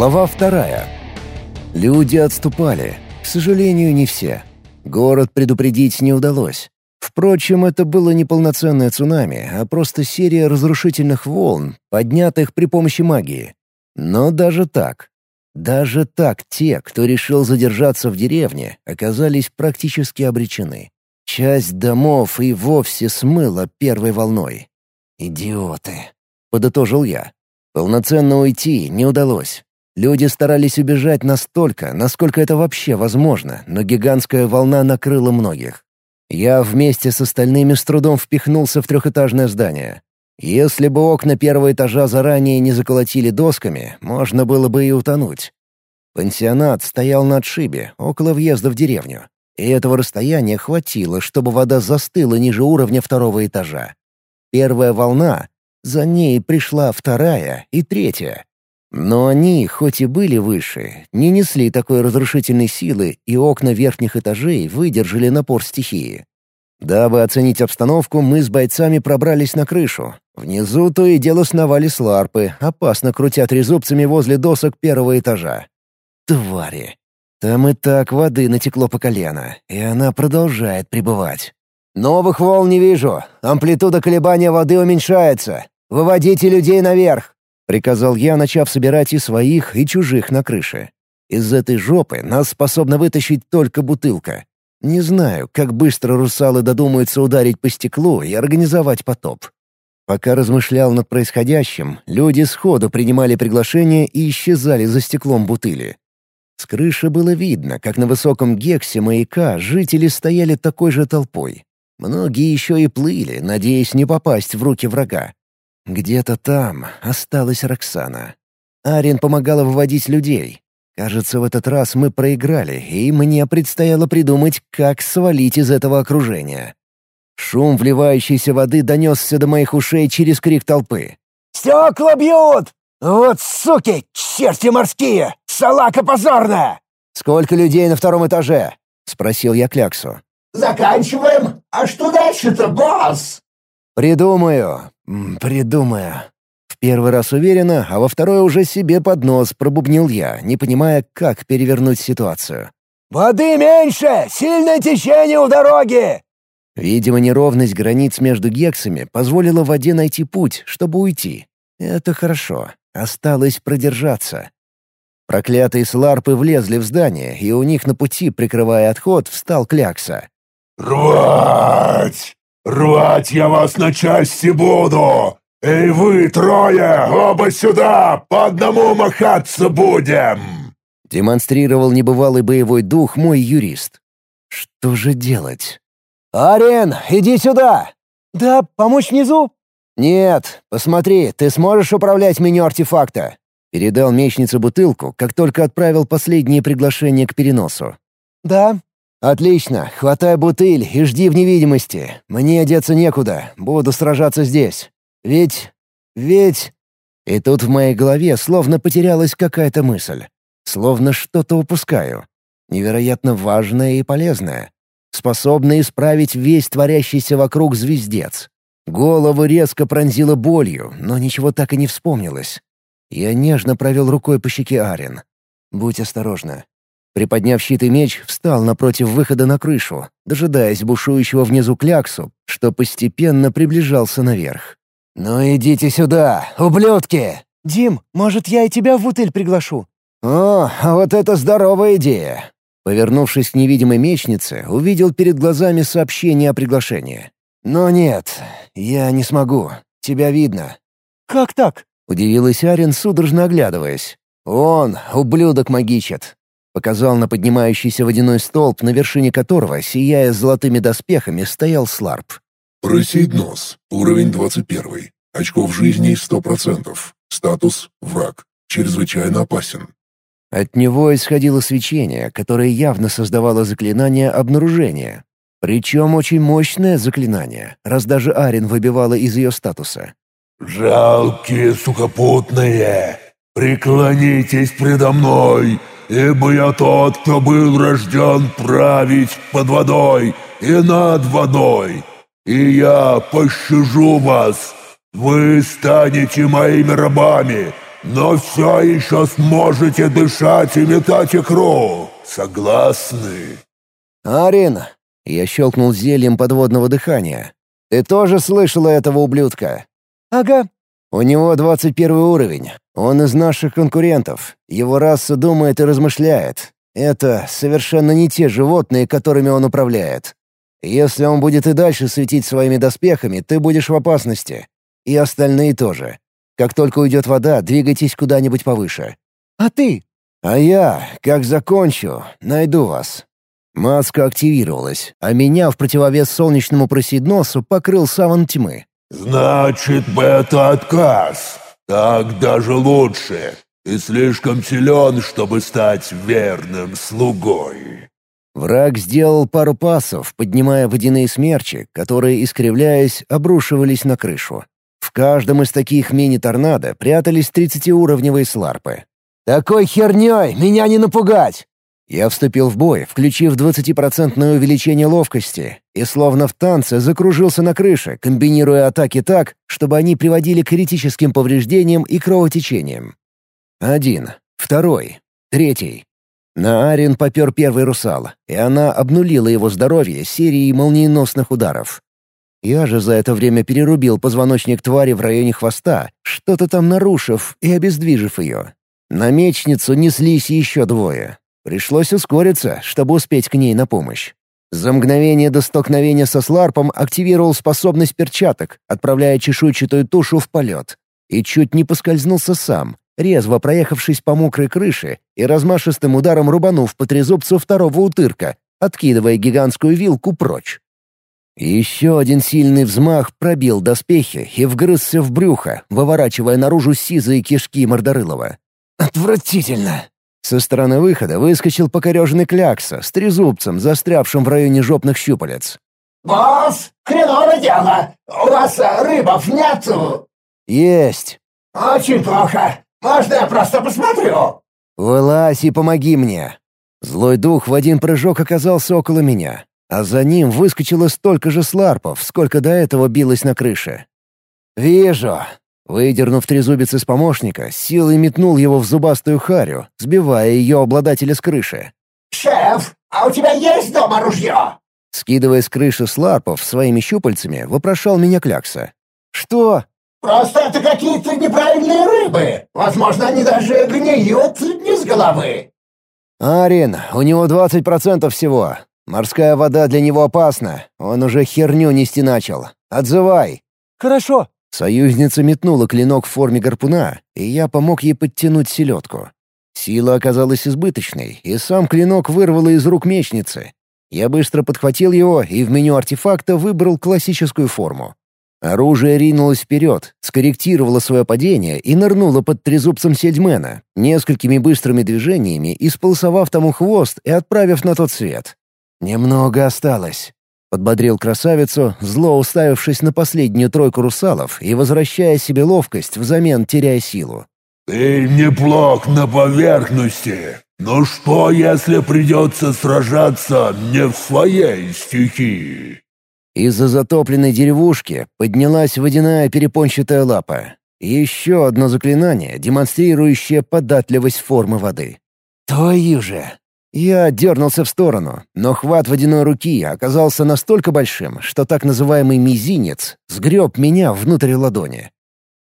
Глава вторая. Люди отступали. К сожалению, не все. Город предупредить не удалось. Впрочем, это было не полноценное цунами, а просто серия разрушительных волн, поднятых при помощи магии. Но даже так, даже так те, кто решил задержаться в деревне, оказались практически обречены. Часть домов и вовсе смыла первой волной. «Идиоты», — подытожил я. Полноценно уйти не удалось. Люди старались убежать настолько, насколько это вообще возможно, но гигантская волна накрыла многих. Я вместе с остальными с трудом впихнулся в трехэтажное здание. Если бы окна первого этажа заранее не заколотили досками, можно было бы и утонуть. Пансионат стоял на отшибе, около въезда в деревню. И этого расстояния хватило, чтобы вода застыла ниже уровня второго этажа. Первая волна, за ней пришла вторая и третья. Но они, хоть и были выше, не несли такой разрушительной силы, и окна верхних этажей выдержали напор стихии. Дабы оценить обстановку, мы с бойцами пробрались на крышу. Внизу то и дело сновали сларпы, опасно крутя трезубцами возле досок первого этажа. Твари! Там и так воды натекло по колено, и она продолжает пребывать. «Новых волн не вижу. Амплитуда колебания воды уменьшается. Выводите людей наверх!» Приказал я, начав собирать и своих, и чужих на крыше. Из этой жопы нас способна вытащить только бутылка. Не знаю, как быстро русалы додумаются ударить по стеклу и организовать потоп. Пока размышлял над происходящим, люди сходу принимали приглашение и исчезали за стеклом бутыли. С крыши было видно, как на высоком гексе маяка жители стояли такой же толпой. Многие еще и плыли, надеясь не попасть в руки врага. Где-то там осталась Роксана. Арин помогала выводить людей. Кажется, в этот раз мы проиграли, и мне предстояло придумать, как свалить из этого окружения. Шум вливающейся воды донесся до моих ушей через крик толпы. «Стекла бьют! Вот суки, черти морские! Салака позорная!» «Сколько людей на втором этаже?» — спросил я Кляксу. «Заканчиваем? А что дальше-то, босс?» «Придумаю. Придумаю». В первый раз уверенно, а во второй уже себе под нос пробубнил я, не понимая, как перевернуть ситуацию. «Воды меньше! Сильное течение у дороги!» Видимо, неровность границ между гексами позволила воде найти путь, чтобы уйти. Это хорошо. Осталось продержаться. Проклятые сларпы влезли в здание, и у них на пути, прикрывая отход, встал Клякса. «Рвать! Рвать я вас на части буду! Эй вы, трое, оба сюда! По одному махаться будем!» Демонстрировал небывалый боевой дух мой юрист. «Что же делать?» «Арен, иди сюда!» «Да, помочь внизу?» «Нет, посмотри, ты сможешь управлять меню артефакта?» Передал мечнице бутылку, как только отправил последнее приглашение к переносу. «Да». «Отлично, хватай бутыль и жди в невидимости. Мне одеться некуда, буду сражаться здесь. Ведь... ведь...» И тут в моей голове словно потерялась какая-то мысль. Словно что-то упускаю. Невероятно важное и полезное. Способное исправить весь творящийся вокруг звездец. Голову резко пронзило болью, но ничего так и не вспомнилось. Я нежно провел рукой по щеке Арен. «Будь осторожна». Приподняв щит и меч, встал напротив выхода на крышу, дожидаясь бушующего внизу кляксу, что постепенно приближался наверх. «Ну идите сюда, ублюдки!» «Дим, может, я и тебя в утыль приглашу?» «О, вот это здоровая идея!» Повернувшись к невидимой мечнице, увидел перед глазами сообщение о приглашении. «Но нет, я не смогу. Тебя видно». «Как так?» — удивилась Арен, судорожно оглядываясь. «Он, ублюдок, магичит». Показал на поднимающийся водяной столб, на вершине которого, сияя золотыми доспехами, стоял Сларп. Просейднос. Уровень 21. Очков жизни 100%. Статус — враг. Чрезвычайно опасен. От него исходило свечение, которое явно создавало заклинание обнаружения. Причем очень мощное заклинание, раз даже Арин выбивала из ее статуса. «Жалкие сухопутные, преклонитесь предо мной, ибо я тот, кто был рожден править под водой и над водой, и я пощажу вас. Вы станете моими рабами, но все еще сможете дышать и метать икру. Согласны?» «Арин!» — я щелкнул зельем подводного дыхания. «Ты тоже слышала этого ублюдка?» «Ага». «У него двадцать первый уровень. Он из наших конкурентов. Его раса думает и размышляет. Это совершенно не те животные, которыми он управляет. Если он будет и дальше светить своими доспехами, ты будешь в опасности. И остальные тоже. Как только уйдет вода, двигайтесь куда-нибудь повыше. А ты? А я, как закончу, найду вас. Маска активировалась, а меня в противовес солнечному просидносу покрыл саван тьмы. «Значит, это отказ. Так даже лучше. Ты слишком силен, чтобы стать верным слугой». Враг сделал пару пасов, поднимая водяные смерчи, которые, искривляясь, обрушивались на крышу. В каждом из таких мини-торнадо прятались тридцатиуровневые сларпы. «Такой херней меня не напугать!» Я вступил в бой, включив 20% увеличение ловкости, и словно в танце закружился на крыше, комбинируя атаки так, чтобы они приводили к критическим повреждениям и кровотечениям. Один, второй, третий. На Арин попер первый русал, и она обнулила его здоровье серией молниеносных ударов. Я же за это время перерубил позвоночник твари в районе хвоста, что-то там нарушив и обездвижив ее. На мечницу неслись еще двое. Пришлось ускориться, чтобы успеть к ней на помощь. За мгновение до столкновения со Сларпом активировал способность перчаток, отправляя чешуйчатую тушу в полет. И чуть не поскользнулся сам, резво проехавшись по мокрой крыше и размашистым ударом рубанув по трезубцу второго утырка, откидывая гигантскую вилку прочь. Еще один сильный взмах пробил доспехи и вгрызся в брюхо, выворачивая наружу сизые кишки Мордорылова. «Отвратительно!» Со стороны выхода выскочил покореженный клякса с трезубцем, застрявшим в районе жопных щупалец. «Босс, хреново дело! У вас рыбов нету?» «Есть!» «Очень плохо. Можно я просто посмотрю?» «Вылазь и помоги мне!» Злой дух в один прыжок оказался около меня, а за ним выскочило столько же сларпов, сколько до этого билось на крыше. «Вижу!» Выдернув трезубец из помощника, силой метнул его в зубастую харю, сбивая ее обладателя с крыши. «Шеф, а у тебя есть дома ружье?» Скидывая с крыши сларпов своими щупальцами, вопрошал меня Клякса. «Что?» «Просто это какие-то неправильные рыбы. Возможно, они даже гниют не с головы». «Арин, у него двадцать процентов всего. Морская вода для него опасна. Он уже херню нести начал. Отзывай». «Хорошо», Союзница метнула клинок в форме гарпуна, и я помог ей подтянуть селедку. Сила оказалась избыточной, и сам клинок вырвало из рук мечницы. Я быстро подхватил его и в меню артефакта выбрал классическую форму. Оружие ринулось вперед, скорректировало свое падение и нырнуло под трезубцем Сельдмена, несколькими быстрыми движениями исполосовав тому хвост и отправив на тот свет. Немного осталось. Подбодрил красавицу, зло уставившись на последнюю тройку русалов и возвращая себе ловкость, взамен теряя силу. «Ты неплох на поверхности. Но что, если придется сражаться не в своей стихии?» Из-за затопленной деревушки поднялась водяная перепончатая лапа. Еще одно заклинание, демонстрирующее податливость формы воды. «Твою же!» Я дернулся в сторону, но хват водяной руки оказался настолько большим, что так называемый мизинец сгреб меня внутрь ладони.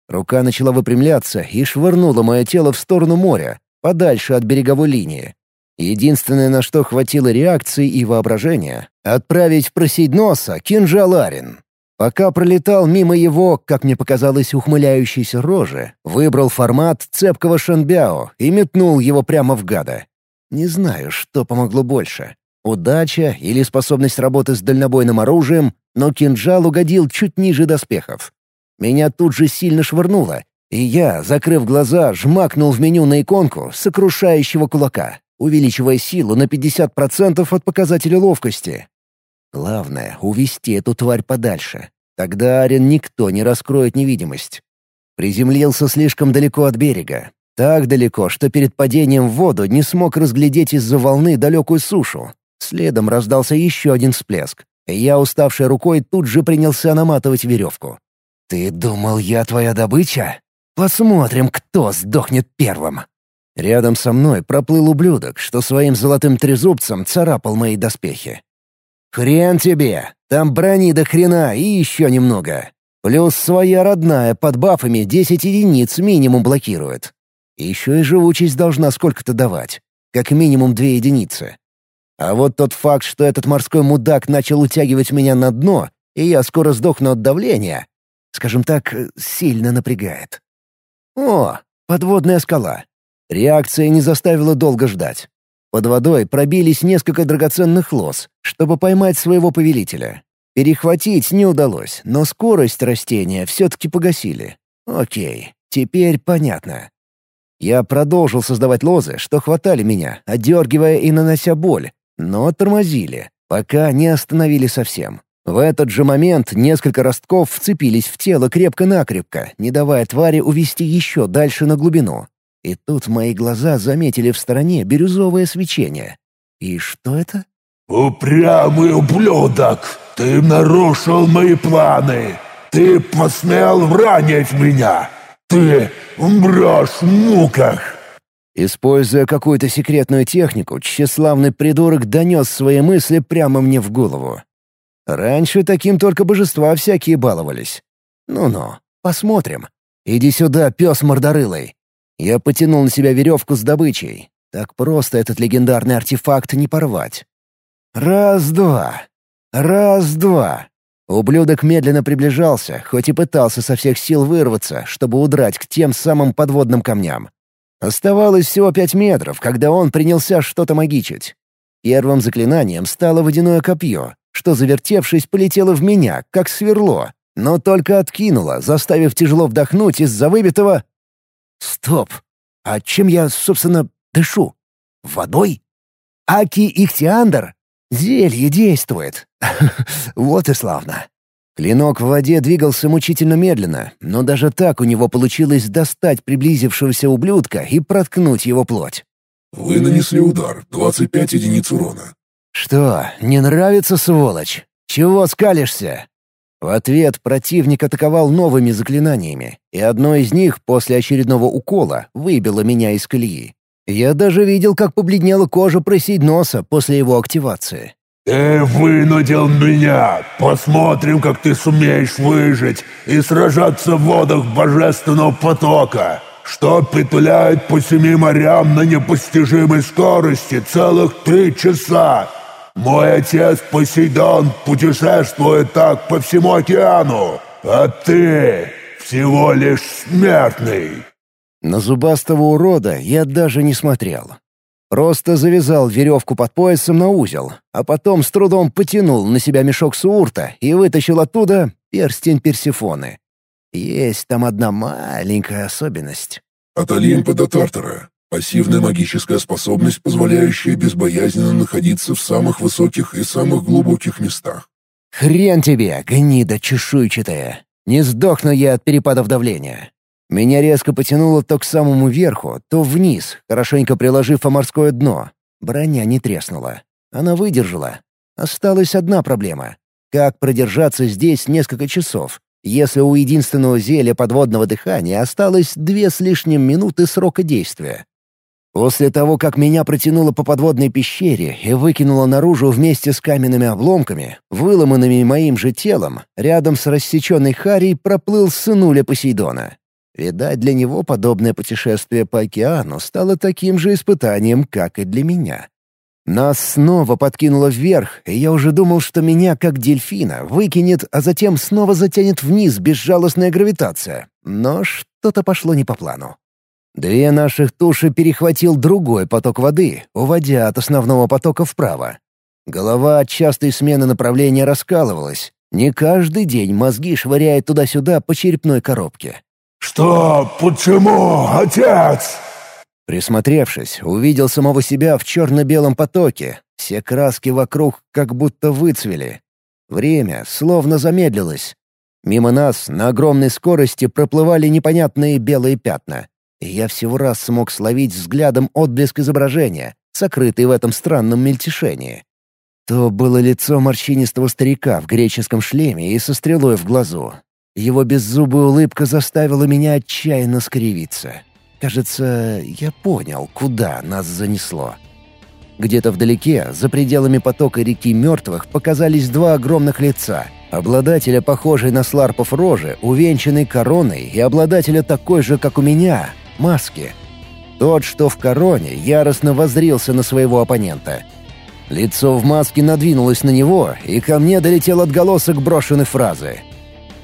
Рука начала выпрямляться и швырнула мое тело в сторону моря, подальше от береговой линии. Единственное, на что хватило реакции и воображения — отправить в просить носа кинжал Арин. Пока пролетал мимо его, как мне показалось, ухмыляющейся рожи, выбрал формат цепкого шанбяо и метнул его прямо в гада. Не знаю, что помогло больше. Удача или способность работы с дальнобойным оружием, но кинжал угодил чуть ниже доспехов. Меня тут же сильно швырнуло, и я, закрыв глаза, жмакнул в меню на иконку сокрушающего кулака, увеличивая силу на 50% от показателя ловкости. Главное — увести эту тварь подальше. Тогда Арен никто не раскроет невидимость. Приземлился слишком далеко от берега, так далеко, что перед падением в воду не смог разглядеть из-за волны далекую сушу. Следом раздался еще один всплеск. Я, уставшей рукой, тут же принялся наматывать веревку. «Ты думал, я твоя добыча?» Посмотрим, кто сдохнет первым. Рядом со мной проплыл ублюдок, что своим золотым трезубцем царапал мои доспехи. «Хрен тебе! Там брони до хрена и еще немного. Плюс своя родная под бафами 10 единиц минимум блокирует. Еще и живучесть должна сколько-то давать. Как минимум две единицы. А вот тот факт, что этот морской мудак начал утягивать меня на дно, и я скоро сдохну от давления, скажем так, сильно напрягает. О, подводная скала. Реакция не заставила долго ждать. Под водой пробились несколько драгоценных лос, чтобы поймать своего повелителя. Перехватить не удалось, но скорость растения все-таки погасили. Окей, теперь понятно. Я продолжил создавать лозы, что хватали меня, отдергивая и нанося боль, но тормозили, пока не остановили совсем. В этот же момент несколько ростков вцепились в тело крепко-накрепко, не давая твари увести еще дальше на глубину. И тут мои глаза заметили в стороне бирюзовое свечение. И что это? «Упрямый ублюдок! Ты нарушил мои планы! Ты посмел ранить меня! Ты умрешь в муках!» Используя какую-то секретную технику, тщеславный придурок донес свои мысли прямо мне в голову. Раньше таким только божества всякие баловались. Ну-ну, посмотрим. Иди сюда, пес мордорылый. Я потянул на себя веревку с добычей. Так просто этот легендарный артефакт не порвать. Раз-два. Раз-два. Ублюдок медленно приближался, хоть и пытался со всех сил вырваться, чтобы удрать к тем самым подводным камням. Оставалось всего пять метров, когда он принялся что-то магичить. Первым заклинанием стало водяное копье, что, завертевшись, полетело в меня, как сверло, но только откинуло, заставив тяжело вдохнуть из-за выбитого... Стоп! А чем я, собственно, дышу? Водой? Аки Ихтиандр? Зелье действует. Вот и славно. Клинок в воде двигался мучительно медленно, но даже так у него получилось достать приблизившегося ублюдка и проткнуть его плоть. «Вы нанесли удар. 25 единиц урона. «Что, не нравится, сволочь? Чего скалишься?» В ответ противник атаковал новыми заклинаниями, и одно из них после очередного укола выбило меня из колеи. Я даже видел, как побледнела кожа носа после его активации. «Ты вынудил меня! Посмотрим, как ты сумеешь выжить и сражаться в водах божественного потока, что петляет по семи морям на непостижимой скорости целых три часа!» Мой отец Посейдон путешествует так по всему океану, а ты всего лишь смертный». На зубастого урода я даже не смотрел. Просто завязал веревку под поясом на узел, а потом с трудом потянул на себя мешок суурта и вытащил оттуда перстень Персифоны. Есть там одна маленькая особенность. «От Олимпа до Тартара. Пассивная магическая способность, позволяющая безбоязненно находиться в самых высоких и самых глубоких местах. «Хрен тебе, гнида чешуйчатая! Не сдохну я от перепадов давления!» Меня резко потянуло то к самому верху, то вниз, хорошенько приложив о морское дно. Броня не треснула. Она выдержала. Осталась одна проблема. Как продержаться здесь несколько часов, если у единственного зелья подводного дыхания осталось две с лишним минуты срока действия? После того, как меня протянуло по подводной пещере и выкинуло наружу вместе с каменными обломками, выломанными моим же телом, рядом с рассеченной Харей проплыл сынуля Посейдона. Видать, для него подобное путешествие по океану стало таким же испытанием, как и для меня. Нас снова подкинуло вверх, и я уже думал, что меня, как дельфина, выкинет, а затем снова затянет вниз безжалостная гравитация. Но что-то пошло не по плану. Две наших туши перехватил другой поток воды, уводя от основного потока вправо. Голова от частой смены направления раскалывалась. Не каждый день мозги швыряет туда-сюда по черепной коробке. «Что? Почему, отец?» Присмотревшись, увидел самого себя в черно-белом потоке. Все краски вокруг как будто выцвели. Время словно замедлилось. Мимо нас на огромной скорости проплывали непонятные белые пятна и я всего раз смог словить взглядом отблеск изображения, сокрытый в этом странном мельтешении. То было лицо морщинистого старика в греческом шлеме и со стрелой в глазу. Его беззубая улыбка заставила меня отчаянно скривиться. Кажется, я понял, куда нас занесло. Где-то вдалеке, за пределами потока реки мертвых, показались два огромных лица. Обладателя, похожей на сларпов рожи, увенчанной короной, и обладателя такой же, как у меня, маски. Тот, что в короне, яростно воззрился на своего оппонента. Лицо в маске надвинулось на него, и ко мне долетел отголосок брошенной фразы.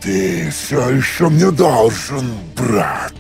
«Ты все еще мне должен, брат!»